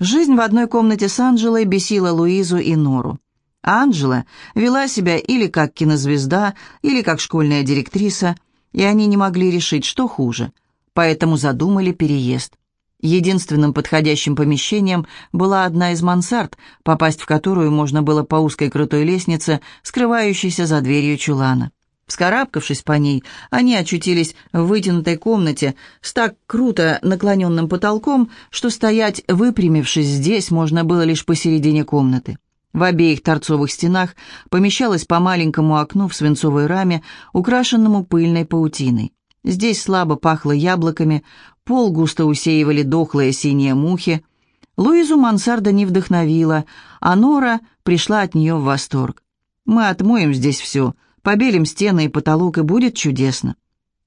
Жизнь в одной комнате с Анджелой бесила Луизу и Нору. Анджела вела себя или как кинозвезда, или как школьная директриса, и они не могли решить, что хуже, поэтому задумали переезд. Единственным подходящим помещением была одна из мансард, попасть в которую можно было по узкой крутой лестнице, скрывающейся за дверью чулана. Вскарабкавшись по ней, они очутились в вытянутой комнате с так круто наклоненным потолком, что стоять, выпрямившись здесь, можно было лишь посередине комнаты. В обеих торцовых стенах помещалось по маленькому окну в свинцовой раме, украшенному пыльной паутиной. Здесь слабо пахло яблоками, пол густо усеивали дохлые синие мухи. Луизу мансарда не вдохновила, а Нора пришла от нее в восторг. «Мы отмоем здесь все», Побелим стены и потолок, и будет чудесно.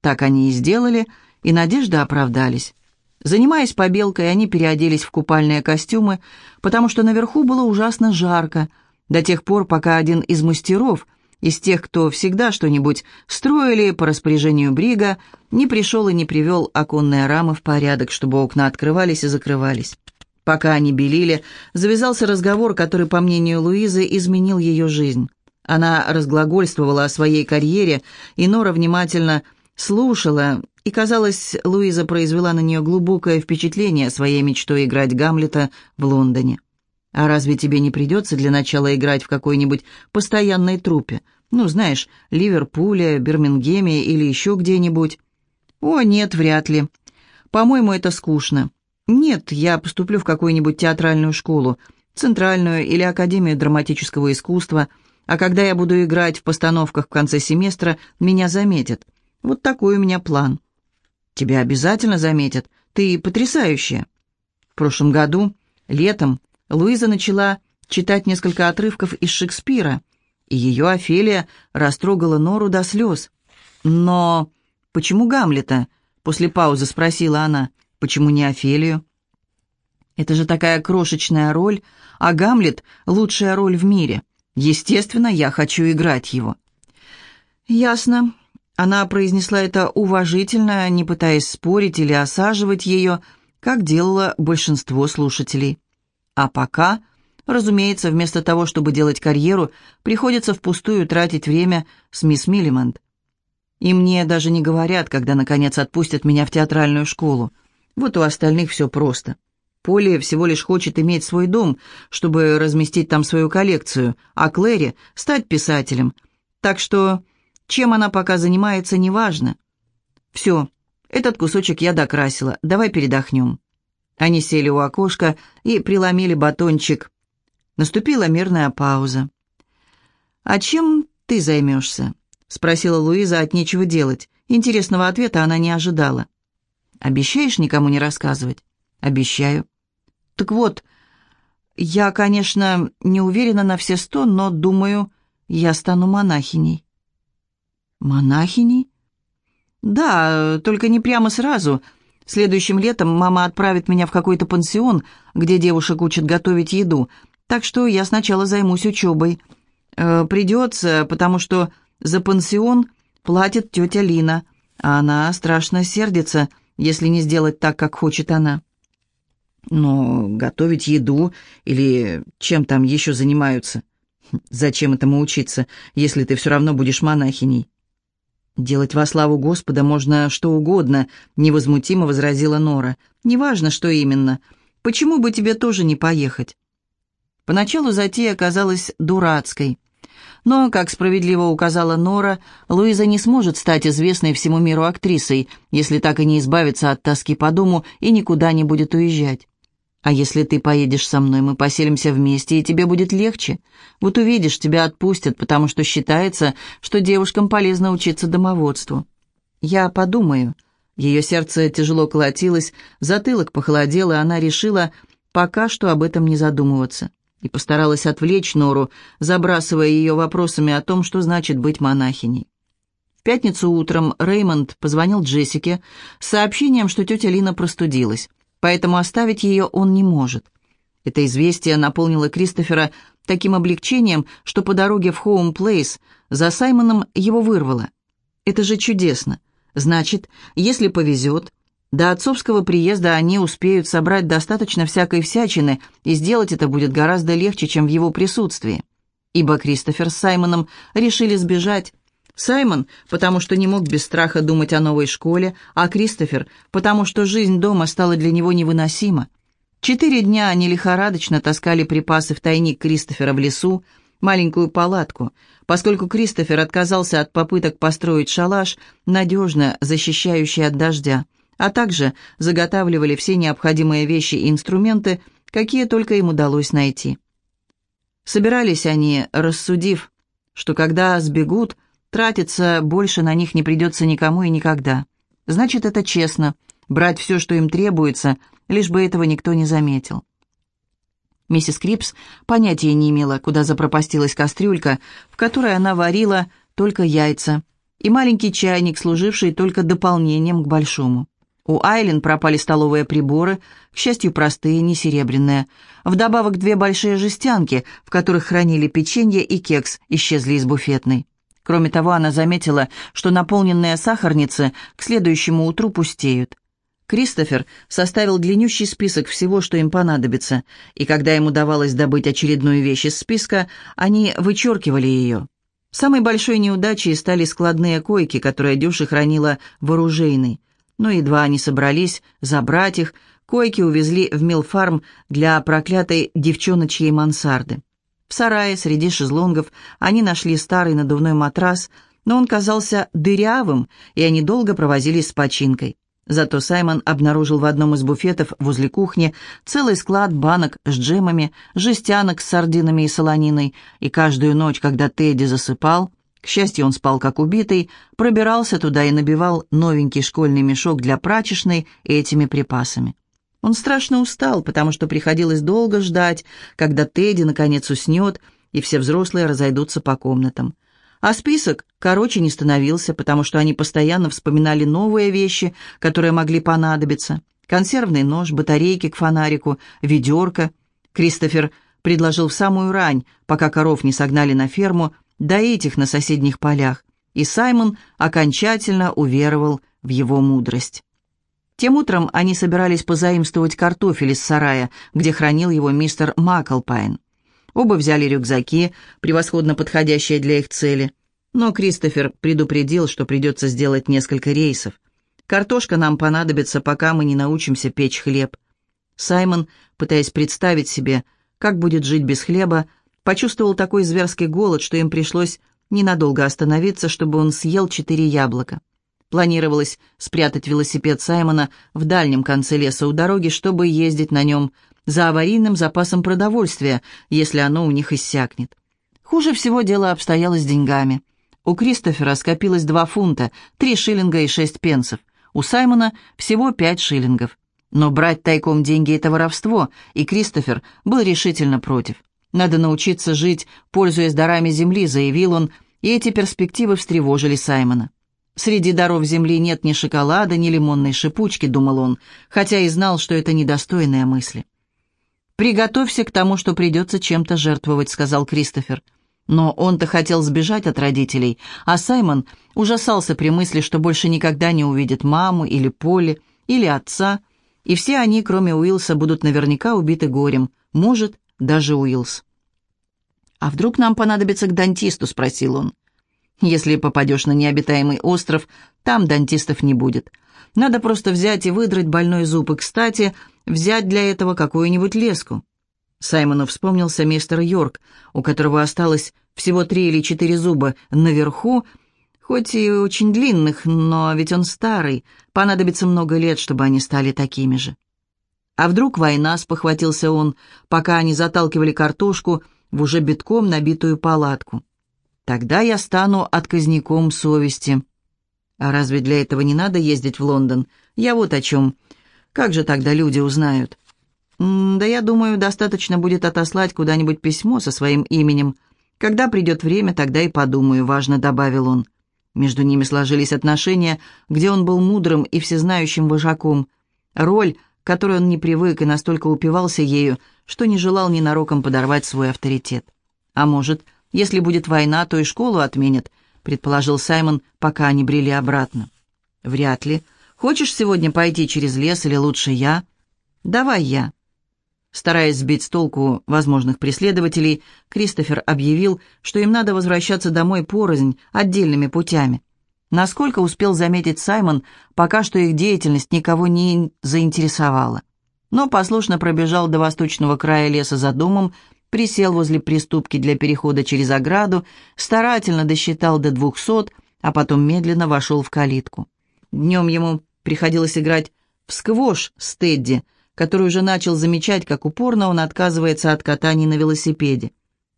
Так они и сделали, и надежды оправдались. Занимаясь побелкой, они переоделись в купальные костюмы, потому что наверху было ужасно жарко, до тех пор, пока один из мастеров, из тех, кто всегда что-нибудь строили по распоряжению Брига, не пришел и не привел оконные рамы в порядок, чтобы окна открывались и закрывались. Пока они белили, завязался разговор, который, по мнению Луизы, изменил ее жизнь. Она разглагольствовала о своей карьере, и Нора внимательно слушала, и, казалось, Луиза произвела на нее глубокое впечатление своей мечтой играть Гамлета в Лондоне. «А разве тебе не придется для начала играть в какой-нибудь постоянной труппе? Ну, знаешь, Ливерпуле, Бирмингеме или еще где-нибудь?» «О, нет, вряд ли. По-моему, это скучно. Нет, я поступлю в какую-нибудь театральную школу, центральную или Академию драматического искусства – а когда я буду играть в постановках в конце семестра, меня заметят. Вот такой у меня план. Тебя обязательно заметят. Ты потрясающая. В прошлом году, летом, Луиза начала читать несколько отрывков из Шекспира, и ее Офелия растрогала Нору до слез. «Но почему Гамлета?» — после паузы спросила она. «Почему не Офелию?» «Это же такая крошечная роль, а Гамлет — лучшая роль в мире. Естественно, я хочу играть его». «Ясно». Она произнесла это уважительно, не пытаясь спорить или осаживать ее, как делало большинство слушателей. А пока, разумеется, вместо того, чтобы делать карьеру, приходится впустую тратить время с мисс Миллимонт. И мне даже не говорят, когда, наконец, отпустят меня в театральную школу. Вот у остальных все просто. Полли всего лишь хочет иметь свой дом, чтобы разместить там свою коллекцию, а Клэри — стать писателем. Так что чем она пока занимается, неважно. Все, этот кусочек я докрасила, давай передохнем. Они сели у окошка и приломили батончик. Наступила мирная пауза. «А чем ты займешься?» — спросила Луиза от нечего делать. Интересного ответа она не ожидала. «Обещаешь никому не рассказывать?» «Обещаю». Так вот, я, конечно, не уверена на все сто, но думаю, я стану монахиней. Монахиней? Да, только не прямо сразу. Следующим летом мама отправит меня в какой-то пансион, где девушек учат готовить еду, так что я сначала займусь учебой. Э, придется, потому что за пансион платит тетя Лина, а она страшно сердится, если не сделать так, как хочет она. Но готовить еду или чем там еще занимаются? Зачем этому учиться, если ты все равно будешь монахиней? «Делать во славу Господа можно что угодно», — невозмутимо возразила Нора. «Неважно, что именно. Почему бы тебе тоже не поехать?» Поначалу затея оказалась дурацкой. Но, как справедливо указала Нора, Луиза не сможет стать известной всему миру актрисой, если так и не избавится от тоски по дому и никуда не будет уезжать. А если ты поедешь со мной, мы поселимся вместе, и тебе будет легче. Вот увидишь, тебя отпустят, потому что считается, что девушкам полезно учиться домоводству. Я подумаю. Ее сердце тяжело колотилось, затылок похолодел, и она решила пока что об этом не задумываться. И постаралась отвлечь Нору, забрасывая ее вопросами о том, что значит быть монахиней. В пятницу утром Реймонд позвонил Джессике с сообщением, что тетя Лина простудилась поэтому оставить ее он не может. Это известие наполнило Кристофера таким облегчением, что по дороге в Хоум-Плейс за Саймоном его вырвало. Это же чудесно. Значит, если повезет, До отцовского приезда они успеют собрать достаточно всякой всячины, и сделать это будет гораздо легче, чем в его присутствии. Ибо Кристофер с Саймоном решили сбежать. Саймон, потому что не мог без страха думать о новой школе, а Кристофер, потому что жизнь дома стала для него невыносима. Четыре дня они лихорадочно таскали припасы в тайник Кристофера в лесу, маленькую палатку, поскольку Кристофер отказался от попыток построить шалаш, надежно защищающий от дождя, а также заготавливали все необходимые вещи и инструменты, какие только им удалось найти. Собирались они, рассудив, что когда сбегут, тратиться больше на них не придется никому и никогда. Значит, это честно, брать все, что им требуется, лишь бы этого никто не заметил. Миссис Крипс понятия не имела, куда запропастилась кастрюлька, в которой она варила только яйца, и маленький чайник, служивший только дополнением к большому. У Айлен пропали столовые приборы, к счастью, простые, не серебряные. Вдобавок две большие жестянки, в которых хранили печенье и кекс, исчезли из буфетной. Кроме того, она заметила, что наполненные сахарницы к следующему утру пустеют. Кристофер составил длиннющий список всего, что им понадобится, и когда ему удавалось добыть очередную вещь из списка, они вычеркивали ее. Самой большой неудачей стали складные койки, которые Дюша хранила в оружейной. Но едва они собрались забрать их, койки увезли в Милфарм для проклятой девчоночьей мансарды. В сарае среди шезлонгов они нашли старый надувной матрас, но он казался дырявым, и они долго провозились с починкой. Зато Саймон обнаружил в одном из буфетов возле кухни целый склад банок с джемами, жестянок с сардинами и солониной, и каждую ночь, когда Тедди засыпал, к счастью, он спал как убитый, пробирался туда и набивал новенький школьный мешок для прачечной этими припасами. Он страшно устал, потому что приходилось долго ждать, когда Тедди наконец уснет, и все взрослые разойдутся по комнатам. А список короче не становился, потому что они постоянно вспоминали новые вещи, которые могли понадобиться. Консервный нож, батарейки к фонарику, ведерко. Кристофер предложил в самую рань, пока коров не согнали на ферму, доить их на соседних полях, и Саймон окончательно уверовал в его мудрость. Тем утром они собирались позаимствовать картофель из сарая, где хранил его мистер Маклпайн. Оба взяли рюкзаки, превосходно подходящие для их цели. Но Кристофер предупредил, что придется сделать несколько рейсов. Картошка нам понадобится, пока мы не научимся печь хлеб. Саймон, пытаясь представить себе, как будет жить без хлеба, почувствовал такой зверский голод, что им пришлось ненадолго остановиться, чтобы он съел четыре яблока. Планировалось спрятать велосипед Саймона в дальнем конце леса у дороги, чтобы ездить на нем за аварийным запасом продовольствия, если оно у них иссякнет. Хуже всего дело обстояло с деньгами. У Кристофера скопилось два фунта, три шиллинга и шесть пенсов. У Саймона всего пять шиллингов. Но брать тайком деньги – это воровство, и Кристофер был решительно против. «Надо научиться жить, пользуясь дарами земли», — заявил он, и эти перспективы встревожили Саймона. «Среди даров земли нет ни шоколада, ни лимонной шипучки», — думал он, хотя и знал, что это недостойные мысли. «Приготовься к тому, что придется чем-то жертвовать», — сказал Кристофер. Но он-то хотел сбежать от родителей, а Саймон ужасался при мысли, что больше никогда не увидит маму или Поли, или отца, и все они, кроме Уилса, будут наверняка убиты горем, может, даже Уилс. «А вдруг нам понадобится к дантисту?» — спросил он. «Если попадешь на необитаемый остров, там дантистов не будет. Надо просто взять и выдрать больной зуб, и, кстати, взять для этого какую-нибудь леску». Саймону вспомнился мистер Йорк, у которого осталось всего три или четыре зуба наверху, хоть и очень длинных, но ведь он старый, понадобится много лет, чтобы они стали такими же. А вдруг война, спохватился он, пока они заталкивали картошку в уже битком набитую палатку. Тогда я стану отказником совести. А разве для этого не надо ездить в Лондон? Я вот о чем. Как же тогда люди узнают? да я думаю, достаточно будет отослать куда-нибудь письмо со своим именем. Когда придет время, тогда и подумаю, важно добавил он. Между ними сложились отношения, где он был мудрым и всезнающим вожаком. Роль, которой он не привык и настолько упивался ею, что не желал ненароком подорвать свой авторитет. «А может, если будет война, то и школу отменят», предположил Саймон, пока они брели обратно. «Вряд ли. Хочешь сегодня пойти через лес или лучше я?» «Давай я». Стараясь сбить с толку возможных преследователей, Кристофер объявил, что им надо возвращаться домой порознь, отдельными путями. Насколько успел заметить Саймон, пока что их деятельность никого не заинтересовала. Но послушно пробежал до восточного края леса за домом, присел возле приступки для перехода через ограду, старательно досчитал до двухсот, а потом медленно вошел в калитку. Днем ему приходилось играть в сквош с Тедди, который уже начал замечать, как упорно он отказывается от катаний на велосипеде.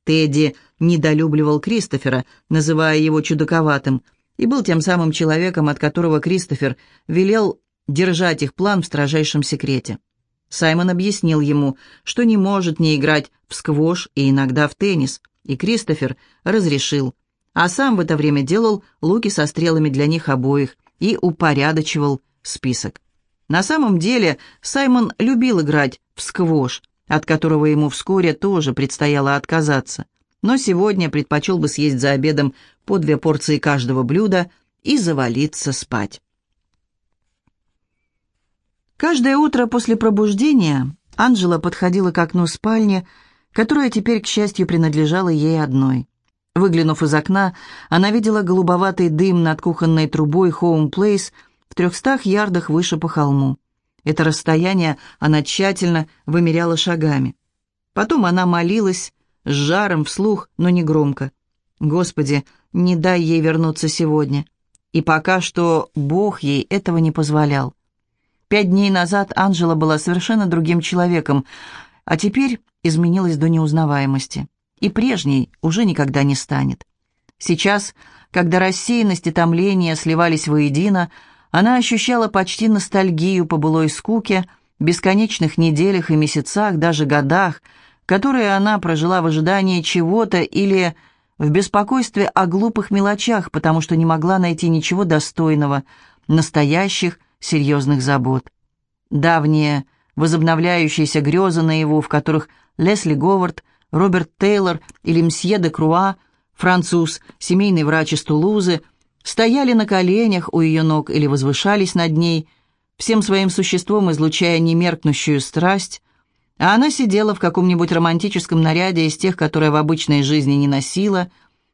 Тедди недолюбливал Кристофера, называя его чудаковатым, и был тем самым человеком, от которого Кристофер велел держать их план в строжайшем секрете. Саймон объяснил ему, что не может не играть в сквош и иногда в теннис, и Кристофер разрешил, а сам в это время делал луки со стрелами для них обоих и упорядочивал список. На самом деле Саймон любил играть в сквош, от которого ему вскоре тоже предстояло отказаться, но сегодня предпочел бы съесть за обедом по две порции каждого блюда и завалиться спать. Каждое утро после пробуждения Анжела подходила к окну спальни, которая теперь, к счастью, принадлежала ей одной. Выглянув из окна, она видела голубоватый дым над кухонной трубой «Хоум Плейс», в трехстах ярдах выше по холму. Это расстояние она тщательно вымеряла шагами. Потом она молилась, с жаром, вслух, но не громко. «Господи, не дай ей вернуться сегодня». И пока что Бог ей этого не позволял. Пять дней назад Анжела была совершенно другим человеком, а теперь изменилась до неузнаваемости. И прежней уже никогда не станет. Сейчас, когда рассеянность и томление сливались воедино, она ощущала почти ностальгию по былой скуке, бесконечных неделях и месяцах, даже годах, которые она прожила в ожидании чего-то или в беспокойстве о глупых мелочах, потому что не могла найти ничего достойного, настоящих, серьезных забот. Давние, возобновляющиеся грезы наяву, в которых Лесли Говард, Роберт Тейлор или Мсье де Круа, француз, семейный врач из Тулузы – стояли на коленях у ее ног или возвышались над ней, всем своим существом излучая немеркнущую страсть, а она сидела в каком-нибудь романтическом наряде из тех, которые в обычной жизни не носила,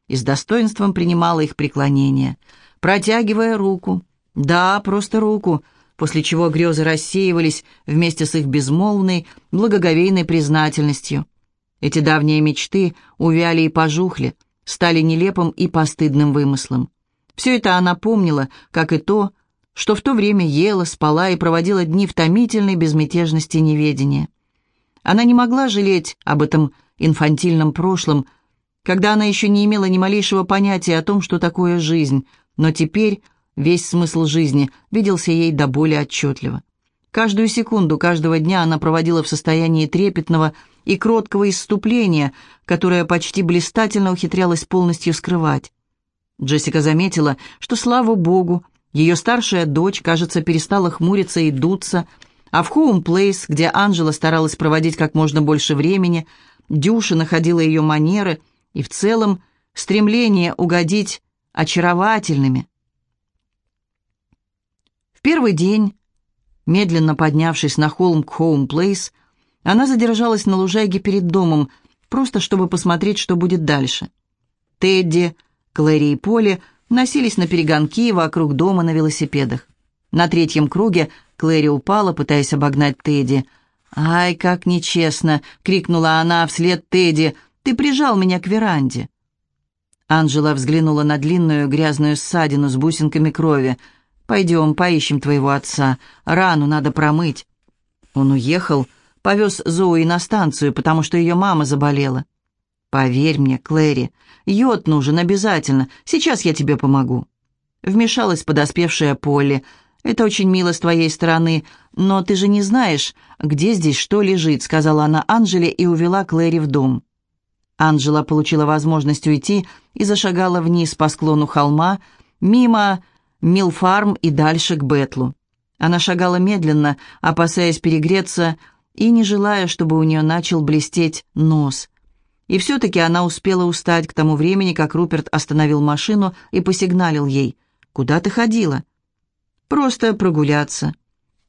и с достоинством принимала их преклонение, протягивая руку, да, просто руку, после чего грезы рассеивались вместе с их безмолвной, благоговейной признательностью. Эти давние мечты увяли и пожухли, стали нелепым и постыдным вымыслом. Все это она помнила, как и то, что в то время ела, спала и проводила дни в томительной безмятежности неведения. Она не могла жалеть об этом инфантильном прошлом, когда она еще не имела ни малейшего понятия о том, что такое жизнь, но теперь весь смысл жизни виделся ей до боли отчетливо. Каждую секунду каждого дня она проводила в состоянии трепетного и кроткого исступления, которое почти блистательно ухитрялась полностью скрывать. Джессика заметила, что, слава богу, ее старшая дочь, кажется, перестала хмуриться и дуться, а в Хоум Плейс, где Анжела старалась проводить как можно больше времени, Дюша находила ее манеры и в целом стремление угодить очаровательными. Первый день, медленно поднявшись на холм к Хоум Плейс, она задержалась на лужайке перед домом, просто чтобы посмотреть, что будет дальше. Тедди Клэри и Поли носились на перегонки вокруг дома на велосипедах. На третьем круге Клэри упала, пытаясь обогнать Тедди. «Ай, как нечестно!» — крикнула она вслед Тедди. «Ты прижал меня к веранде!» Анжела взглянула на длинную грязную ссадину с бусинками крови. «Пойдем, поищем твоего отца. Рану надо промыть». Он уехал, повез Зои на станцию, потому что ее мама заболела. «Поверь мне, Клэри, йод нужен обязательно. Сейчас я тебе помогу». Вмешалась подоспевшая Полли. «Это очень мило с твоей стороны, но ты же не знаешь, где здесь что лежит», сказала она Анжеле и увела Клэри в дом. Анжела получила возможность уйти и зашагала вниз по склону холма, мимо Милфарм и дальше к Бетлу. Она шагала медленно, опасаясь перегреться и не желая, чтобы у нее начал блестеть нос – и все-таки она успела устать к тому времени, как Руперт остановил машину и посигналил ей. «Куда ты ходила?» Просто прогуляться».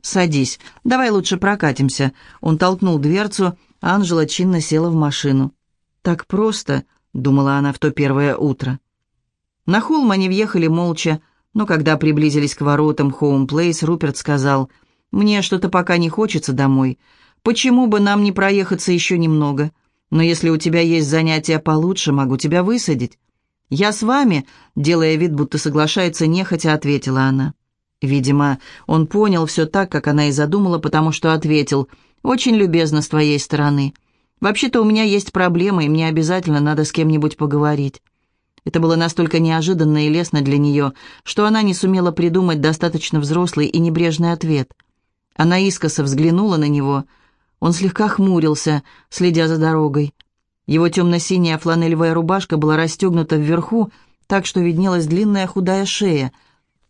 «Садись, давай лучше прокатимся». Он толкнул дверцу, Анжела чинно села в машину. «Так просто», — думала она в то первое утро. На холм они въехали молча, но когда приблизились к воротам Хоум Плейс, Руперт сказал, «Мне что-то пока не хочется домой. Почему бы нам не проехаться еще немного? Но если у тебя есть занятия получше, могу тебя высадить». «Я с вами», — делая вид, будто соглашается, нехотя ответила она. Видимо, он понял все так, как она и задумала, потому что ответил, «Очень любезно с твоей стороны. Вообще-то у меня есть проблемы, и мне обязательно надо с кем-нибудь поговорить». Это было настолько неожиданно и лестно для нее, что она не сумела придумать достаточно взрослый и небрежный ответ. Она искоса взглянула на него. Он слегка хмурился, следя за дорогой. Его темно-синяя фланелевая рубашка была расстегнута вверху, так что виднелась длинная худая шея.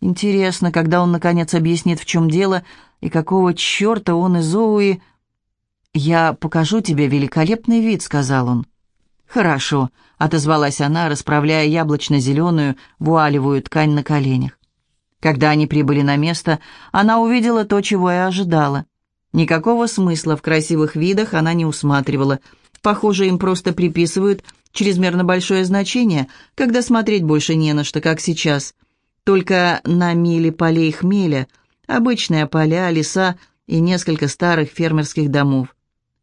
Интересно, когда он, наконец, объяснит, в чем дело, и какого черта он из Оуи... «Я покажу тебе великолепный вид», — сказал он. «Хорошо», — отозвалась она, расправляя яблочно-зеленую вуалевую ткань на коленях. Когда они прибыли на место, она увидела то, чего и ожидала. Никакого смысла в красивых видах она не усматривала. Похоже, им просто приписывают чрезмерно большое значение, когда смотреть больше не на что, как сейчас. Только на миле полей хмеля, обычные поля, леса и несколько старых фермерских домов.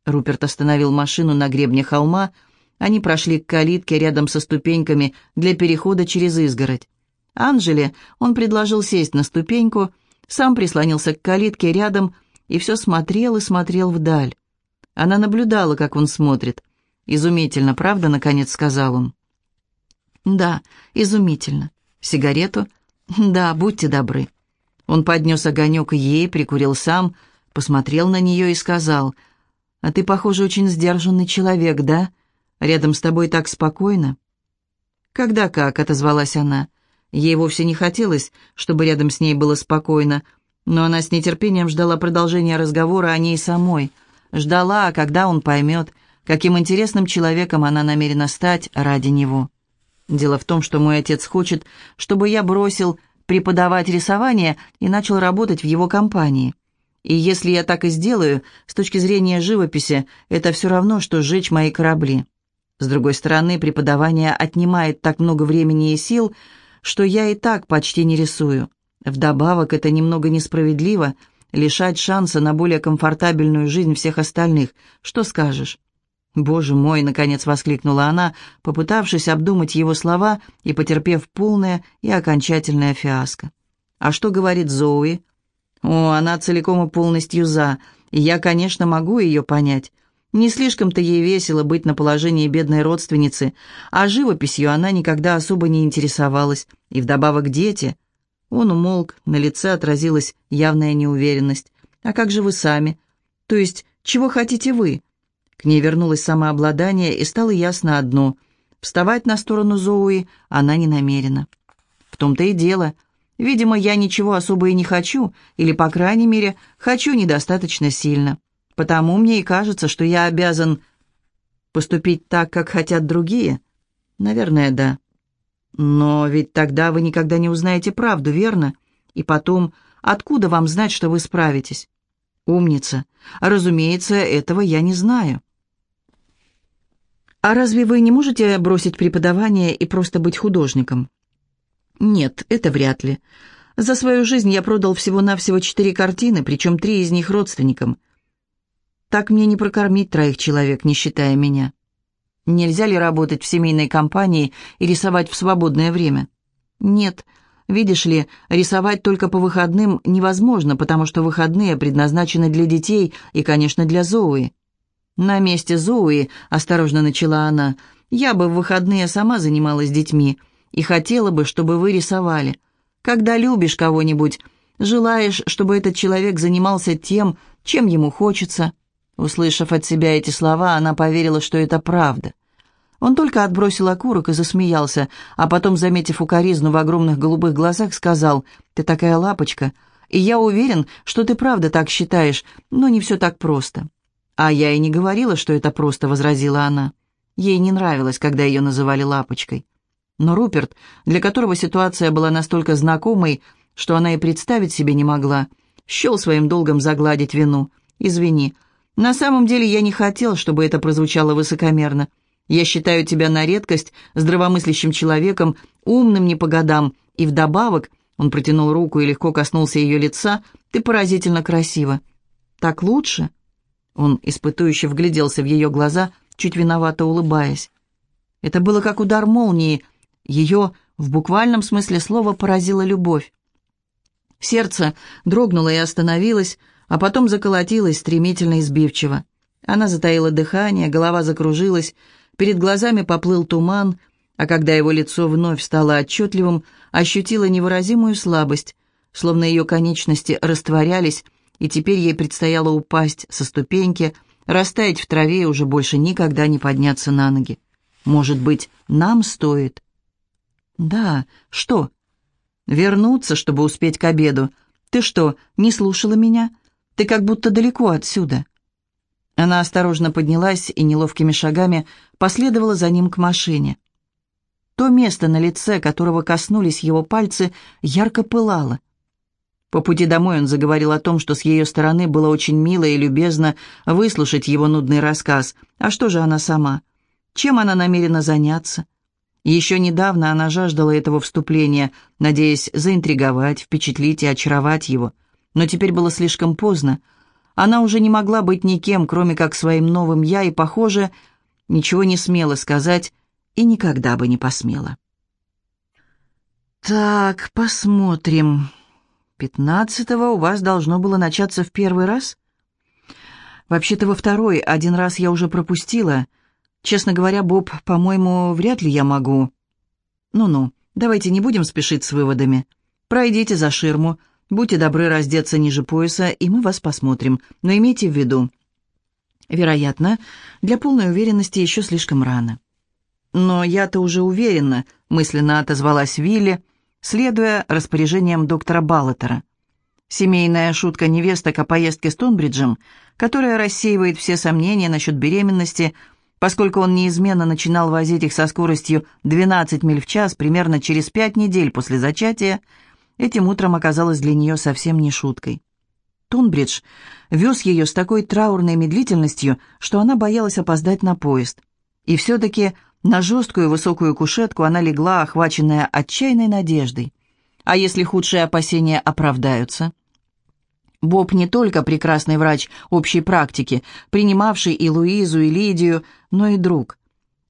Руперт остановил машину на гребне холма, они прошли к калитке рядом со ступеньками для перехода через изгородь. Анжеле он предложил сесть на ступеньку, сам прислонился к калитке рядом и все смотрел и смотрел вдаль. Она наблюдала, как он смотрит. «Изумительно, правда?» — наконец сказал он. «Да, изумительно. Сигарету?» «Да, будьте добры». Он поднес огонек ей, прикурил сам, посмотрел на нее и сказал, «А ты, похоже, очень сдержанный человек, да?» Рядом с тобой так спокойно». «Когда как?» — отозвалась она. Ей вовсе не хотелось, чтобы рядом с ней было спокойно, но она с нетерпением ждала продолжения разговора о ней самой. Ждала, когда он поймет, каким интересным человеком она намерена стать ради него. Дело в том, что мой отец хочет, чтобы я бросил преподавать рисование и начал работать в его компании. И если я так и сделаю, с точки зрения живописи, это все равно, что сжечь мои корабли. С другой стороны, преподавание отнимает так много времени и сил, что я и так почти не рисую. Вдобавок, это немного несправедливо лишать шанса на более комфортабельную жизнь всех остальных. Что скажешь? «Боже мой!» — наконец воскликнула она, попытавшись обдумать его слова и потерпев полное и окончательное фиаско. «А что говорит Зоуи?» «О, она целиком и полностью за, и я, конечно, могу ее понять. Не слишком-то ей весело быть на положении бедной родственницы, а живописью она никогда особо не интересовалась, и вдобавок дети. Он умолк, на лице отразилась явная неуверенность. «А как же вы сами? То есть, чего хотите вы?» К ней вернулось самообладание, и стало ясно одно — вставать на сторону Зоуи она не намерена. В том-то и дело. Видимо, я ничего особо и не хочу, или, по крайней мере, хочу недостаточно сильно. Потому мне и кажется, что я обязан поступить так, как хотят другие. Наверное, да. Но ведь тогда вы никогда не узнаете правду, верно? И потом, откуда вам знать, что вы справитесь? Умница. Разумеется, этого я не знаю. А разве вы не можете бросить преподавание и просто быть художником? Нет, это вряд ли. За свою жизнь я продал всего-навсего четыре картины, причем три из них родственникам – так мне не прокормить троих человек, не считая меня. Нельзя ли работать в семейной компании и рисовать в свободное время? Нет. Видишь ли, рисовать только по выходным невозможно, потому что выходные предназначены для детей и, конечно, для Зоуи. На месте Зоуи, осторожно начала она, я бы в выходные сама занималась детьми и хотела бы, чтобы вы рисовали. Когда любишь кого-нибудь, желаешь, чтобы этот человек занимался тем, чем ему хочется – Услышав от себя эти слова, она поверила, что это правда. Он только отбросил окурок и засмеялся, а потом, заметив укоризну в огромных голубых глазах, сказал, «Ты такая лапочка, и я уверен, что ты правда так считаешь, но не все так просто». «А я и не говорила, что это просто», — возразила она. Ей не нравилось, когда ее называли лапочкой. Но Руперт, для которого ситуация была настолько знакомой, что она и представить себе не могла. Счел своим долгом загладить вину. «Извини. На самом деле я не хотел, чтобы это прозвучало высокомерно. Я считаю тебя на редкость здравомыслящим человеком, умным не по годам, и вдобавок, он протянул руку и легко коснулся ее лица, ты поразительно красива. Так лучше?» Он испытующе вгляделся в ее глаза, чуть виновато улыбаясь. Это было как удар молнии. Ее, в буквальном смысле слова, поразила любовь. Сердце дрогнуло и остановилось, а потом заколотилось стремительно и сбивчиво. Она затаила дыхание, голова закружилась, перед глазами поплыл туман, а когда его лицо вновь стало отчетливым, ощутила невыразимую слабость, словно ее конечности растворялись, и теперь ей предстояло упасть со ступеньки, растаять в траве и уже больше никогда не подняться на ноги. Может быть, нам стоит? Да, что? Вернуться, чтобы успеть к обеду. Ты что, не слушала меня? Ты как будто далеко отсюда. Она осторожно поднялась и неловкими шагами последовала за ним к машине. То место на лице, которого коснулись его пальцы, ярко пылало. По пути домой он заговорил о том, что с ее стороны было очень мило и любезно выслушать его нудный рассказ. А что же она сама? Чем она намерена заняться? Еще недавно она жаждала этого вступления, надеясь заинтриговать, впечатлить и очаровать его. Но теперь было слишком поздно. Она уже не могла быть никем, кроме как своим новым «я», и, похоже, ничего не смела сказать и никогда бы не посмела. «Так, посмотрим. Пятнадцатого у вас должно было начаться в первый раз?» «Вообще-то во второй. Один раз я уже пропустила». Честно говоря, Боб, по-моему, вряд ли я могу. Ну-ну, давайте не будем спешить с выводами. Пройдите за ширму, будьте добры раздеться ниже пояса, и мы вас посмотрим. Но имейте в виду, вероятно, для полной уверенности еще слишком рано. Но я-то уже уверена, мысленно отозвалась Вилли, следуя распоряжениям доктора Баллатера. Семейная шутка невесток о поездке с Тонбриджем, которая рассеивает все сомнения насчет беременности – поскольку он неизменно начинал возить их со скоростью 12 миль в час примерно через пять недель после зачатия, этим утром оказалось для нее совсем не шуткой. Тунбридж вез ее с такой траурной медлительностью, что она боялась опоздать на поезд. И все-таки на жесткую высокую кушетку она легла, охваченная отчаянной надеждой. А если худшие опасения оправдаются? Боб не только прекрасный врач общей практики, принимавший и Луизу, и Лидию, но и друг.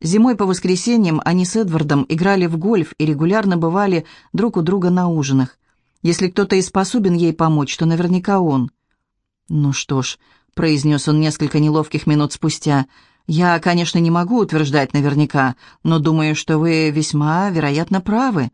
Зимой по воскресеньям они с Эдвардом играли в гольф и регулярно бывали друг у друга на ужинах. Если кто-то и способен ей помочь, то наверняка он. «Ну что ж», — произнес он несколько неловких минут спустя, — «я, конечно, не могу утверждать наверняка, но думаю, что вы весьма, вероятно, правы».